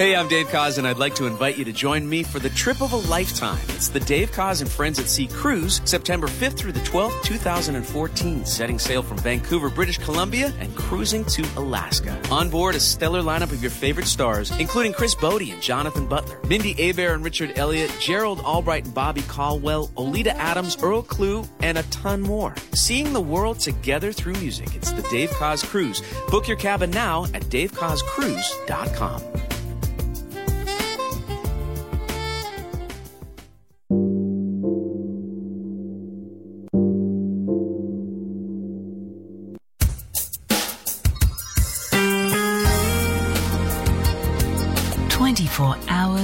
Hey, I'm Dave Koz, and I'd like to invite you to join me for the trip of a lifetime. It's the Dave Koz and Friends at Sea Cruise, September 5th through the 12th, 2014, setting sail from Vancouver, British Columbia, and cruising to Alaska. On board, a stellar lineup of your favorite stars, including Chris Botti and Jonathan Butler, Mindy Abair and Richard Elliot, Gerald Albright and Bobby Caldwell, Oleta Adams, Earl Klugh, and a ton more. Seeing the world together through music. It's the Dave Koz Cruise. Book your cabin now at davekozcruise.com.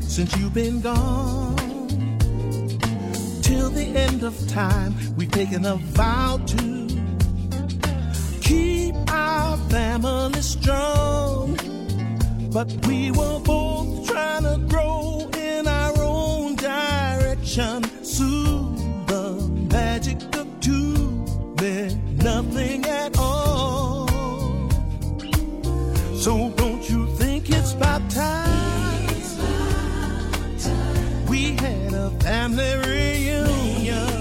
Since you've been gone. Till the end of time, we've taken a vow to keep our family strong. But we were both trying to grow in our own direction. Soon the magic of two meant nothing at all. So don't you think it's about time a family reunion?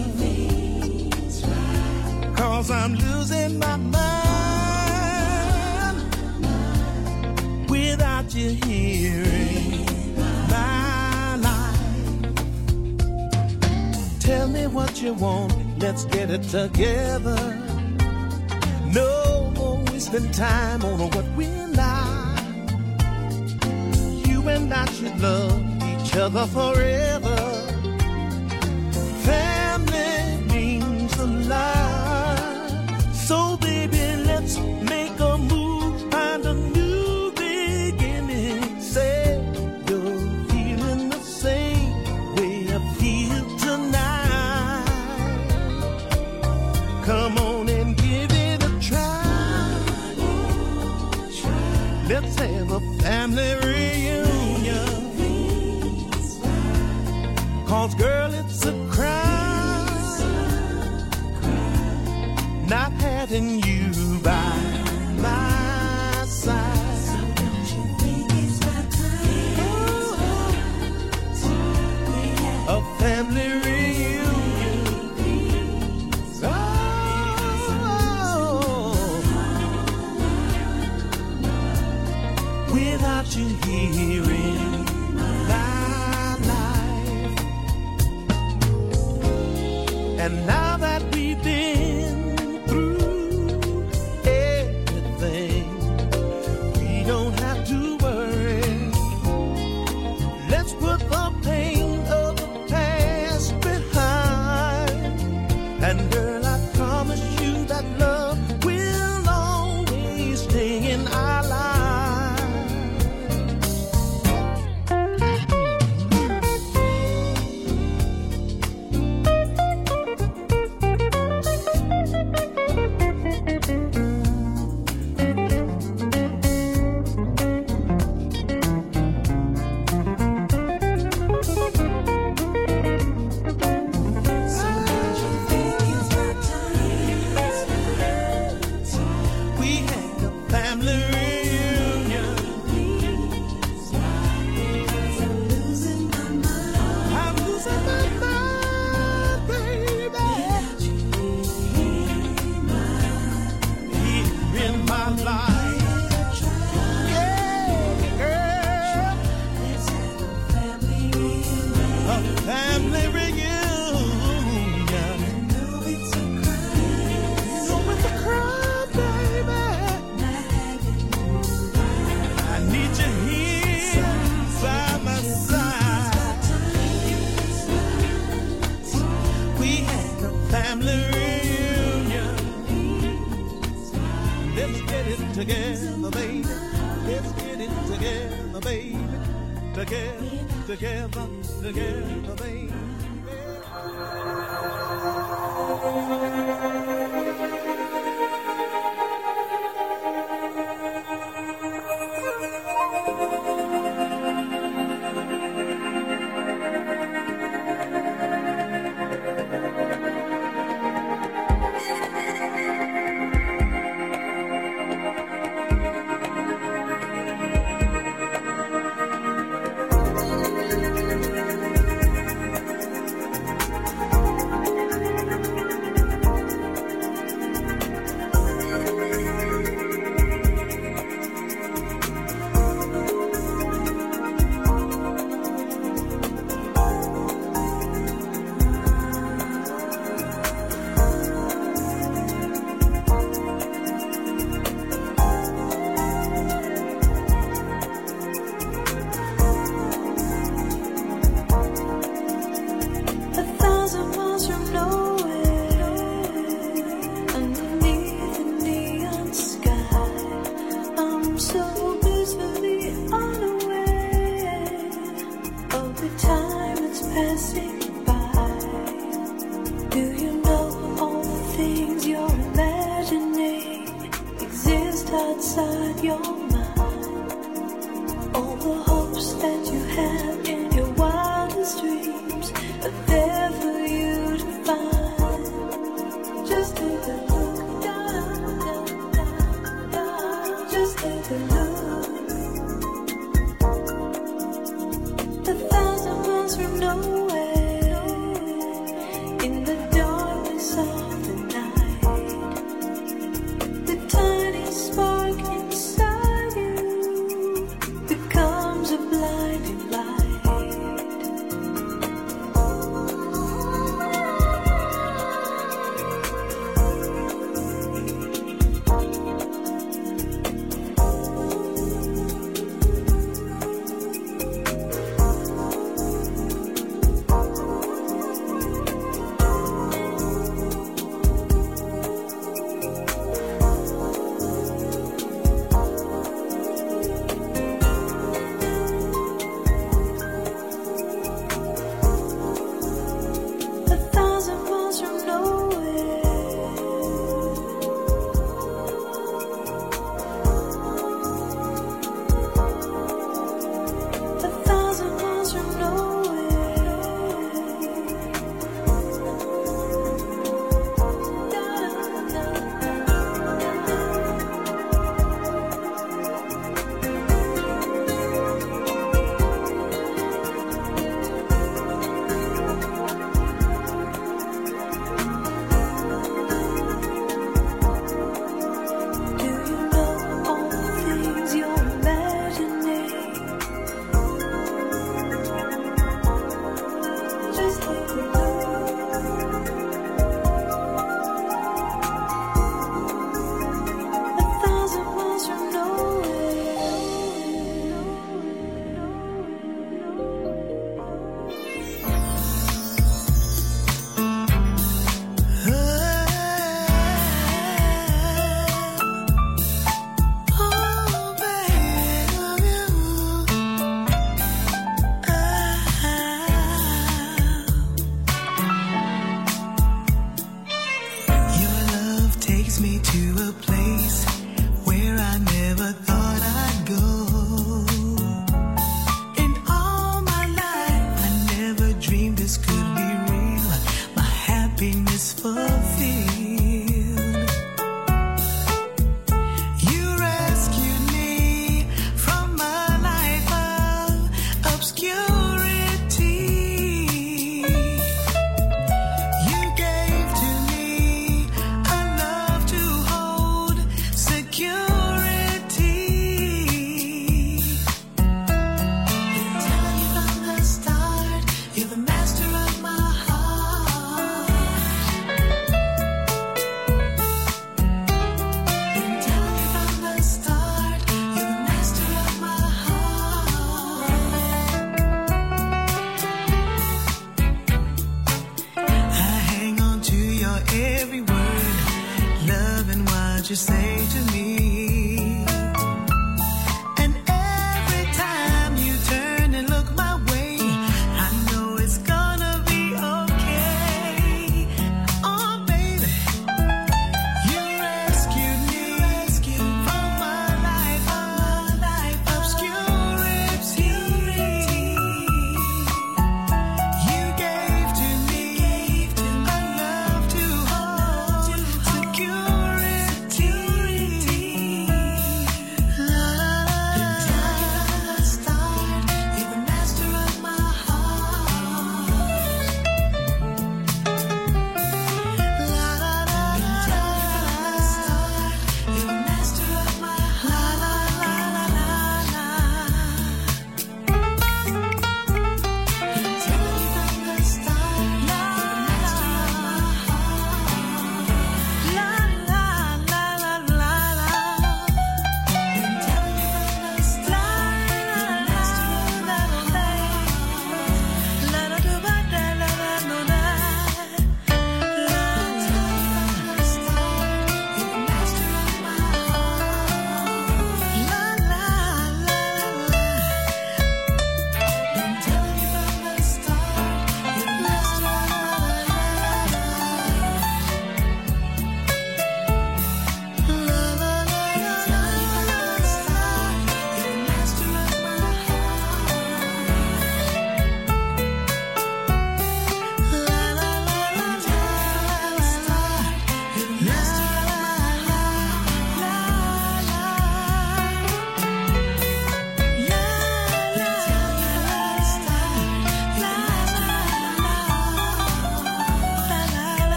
Cause I'm losing my mind without you hearing my life. Tell me what you want, let's get it together. No more wasting time on what we're not. You and I should love each other forever. Family means a lot. So baby, let's make a move, find a new beginning. Say you're feeling the same way I feel tonight. Come on and give it a try. Let's have a family reunion. Cause girl,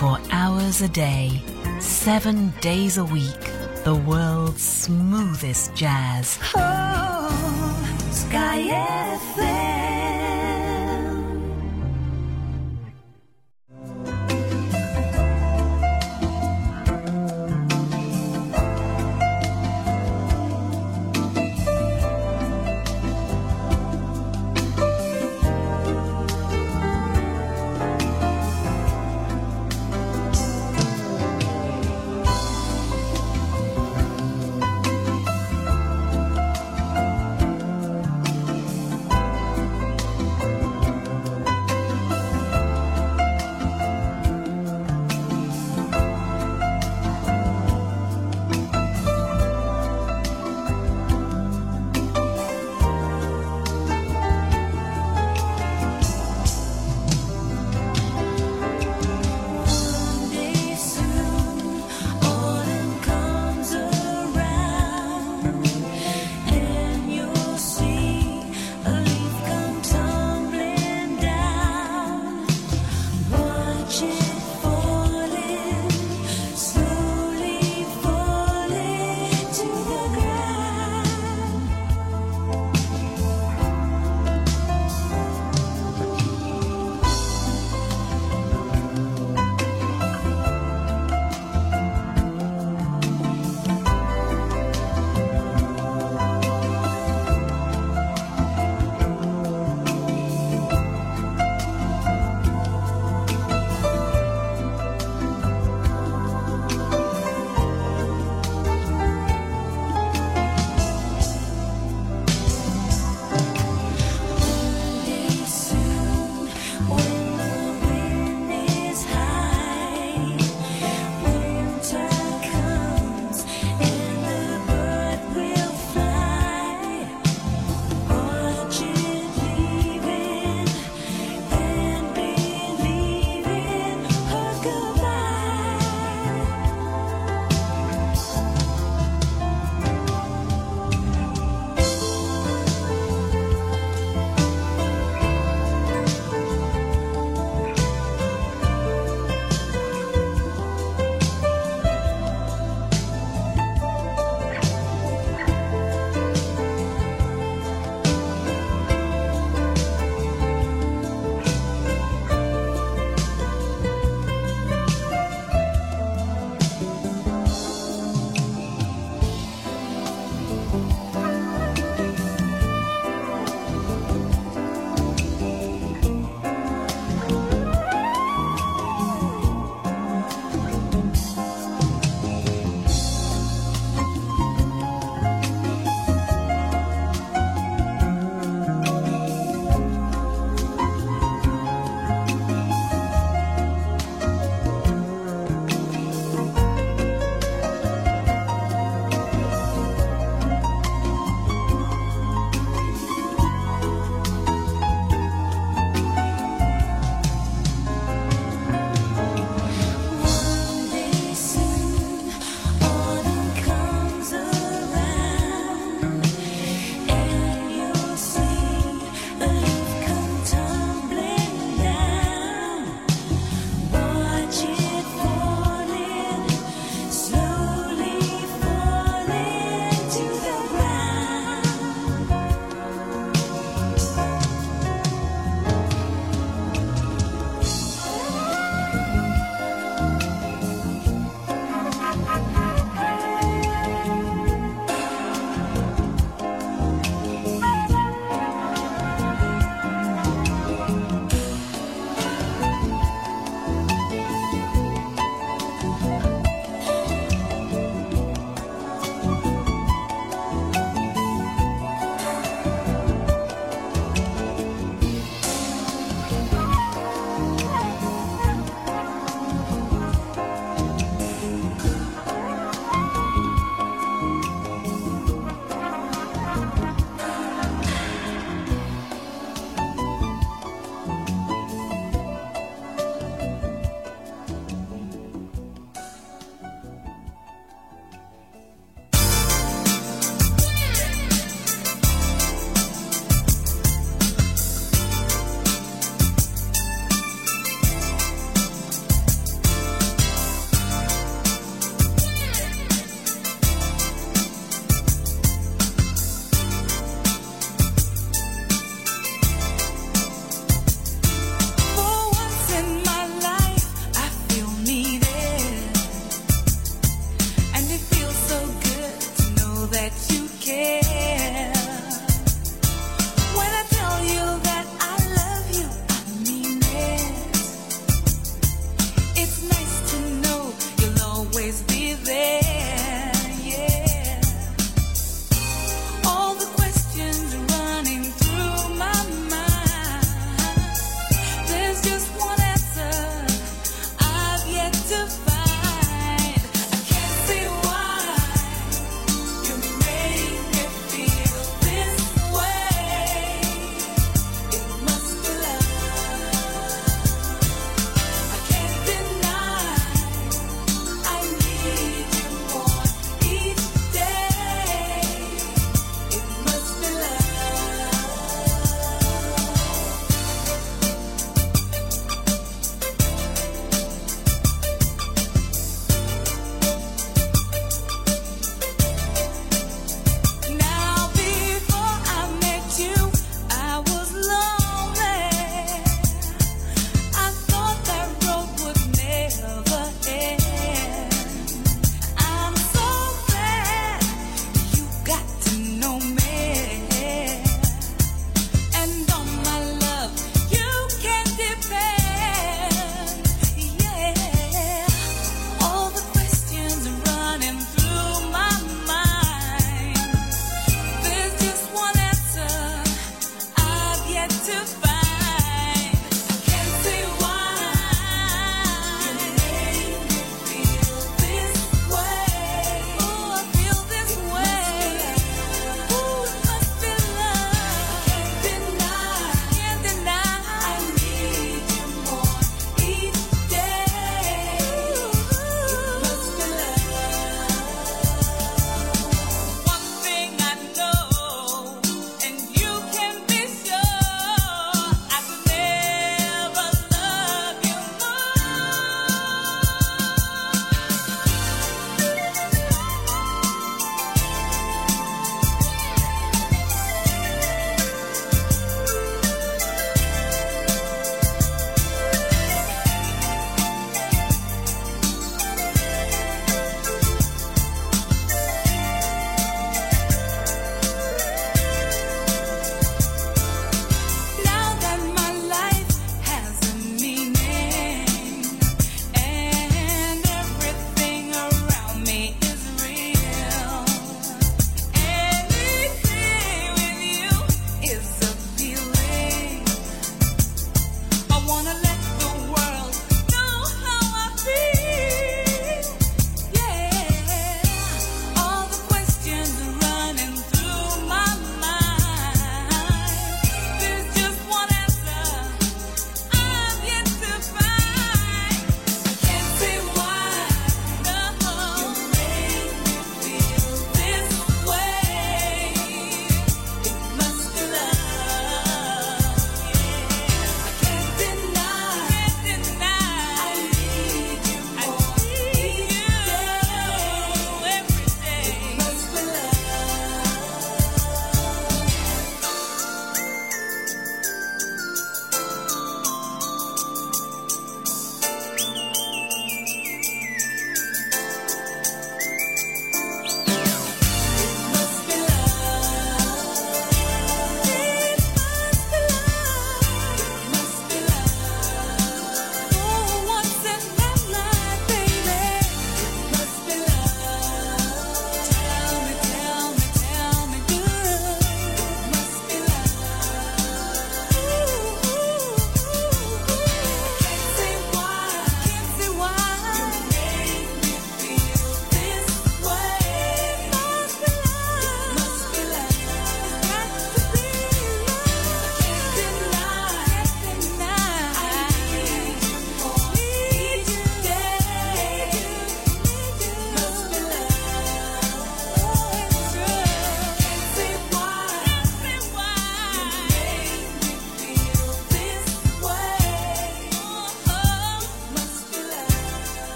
24 hours a day, 7 days a week. The world's smoothest jazz. Oh, Sky